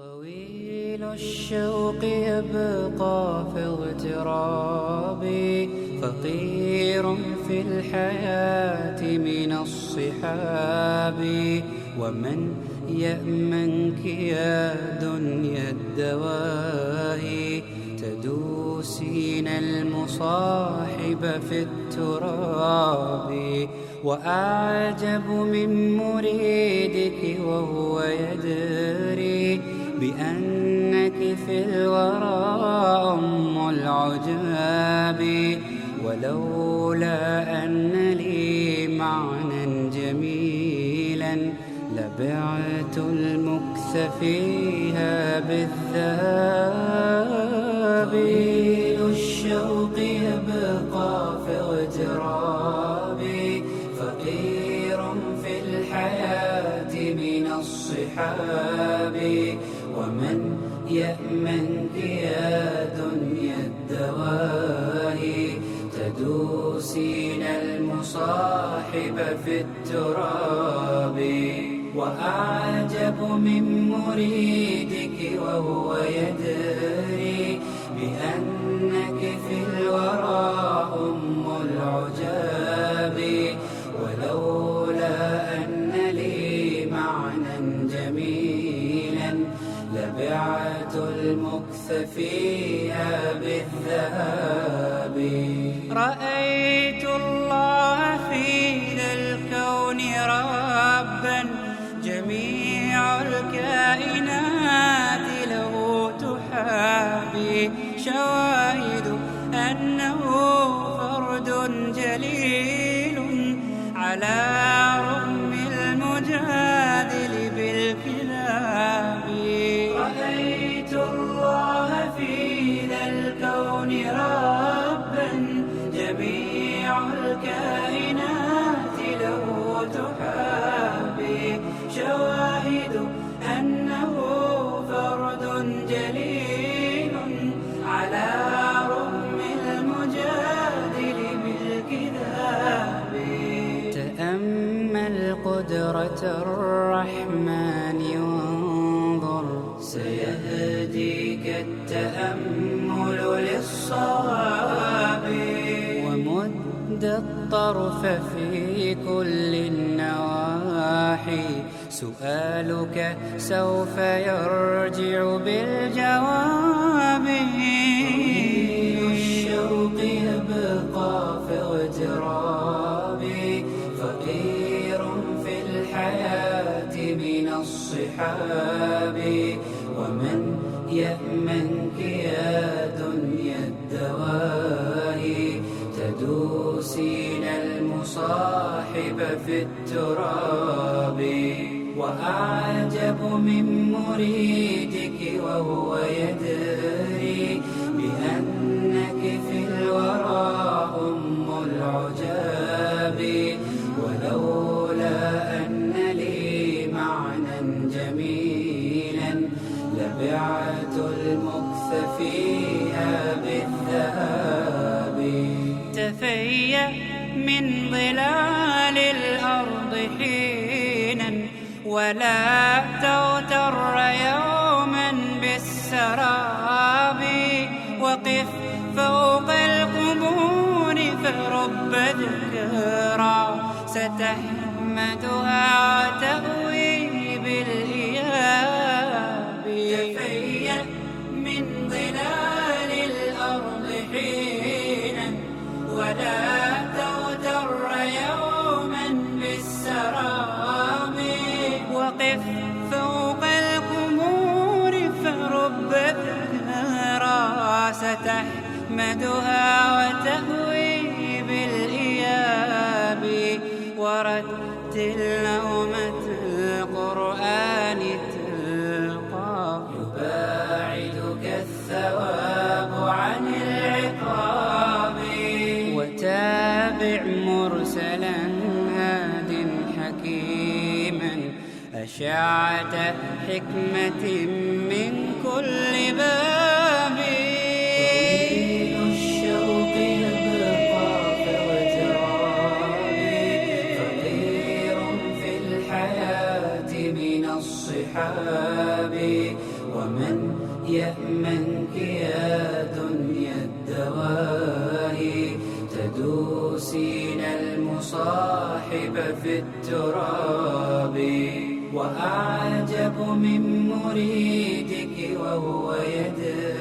طويل الشوق يبقى في اغترابي. فقير في الحياة من الصحاب. ومن يأمنك يا دنيا الدواهي تدوسين المصاحب في التراب. وأعجب من مريدك وهو يدري. بأنك في الورى أم العجاب ولولا أن لي معنى جميلا لبعت المكث فيها بالذهب الشوق يبقى في اغترابي فقير في الحياة من الصحاب. ومن يأمنك يا دنيا الدواهي تدوسين المصاحب في التراب. وأعجب من مريدك وهو يدري بأنك في الورى أم العجاب. ولولا المكث فيها بالذهاب. رأيت الكائنات له تحابي. شواهد أنه فرد جليل على رغم المجادل بالكذاب. تأمل قدرة الرحمن الطرف في كل النواحي. سؤالك سوف يرجع بالجواب. الشوق يبقى في اغترابي. فقير في الحياة من الصحاب. ومن يأمنك يا دنيا الدواهي تدوسين المصاحب في التراب وأعجب من مريدك وهو يدري بأنك في الورى أم العجاب. ولولا أن لي معنى جميلا لبعت المكث فيها بالذهاب. تفيأ من ظلال الأرض حينا ولا تغتر يوما بالسراب. وقف فوق القبور فرب ذكرى ستحمدها وتأوي بالإياب ستحمدها وتهوي بالإياب ورتل نومة القرآن تلقى يباعدك الثواب عن العقاب وتابع مرسلا هاد حكيما أشعة حكمة من كل باب الصحاب ومن يأمنك يا دنيا الدواهي تدوسين المصاحب في التراب وأعجب من مريدك وهو يدري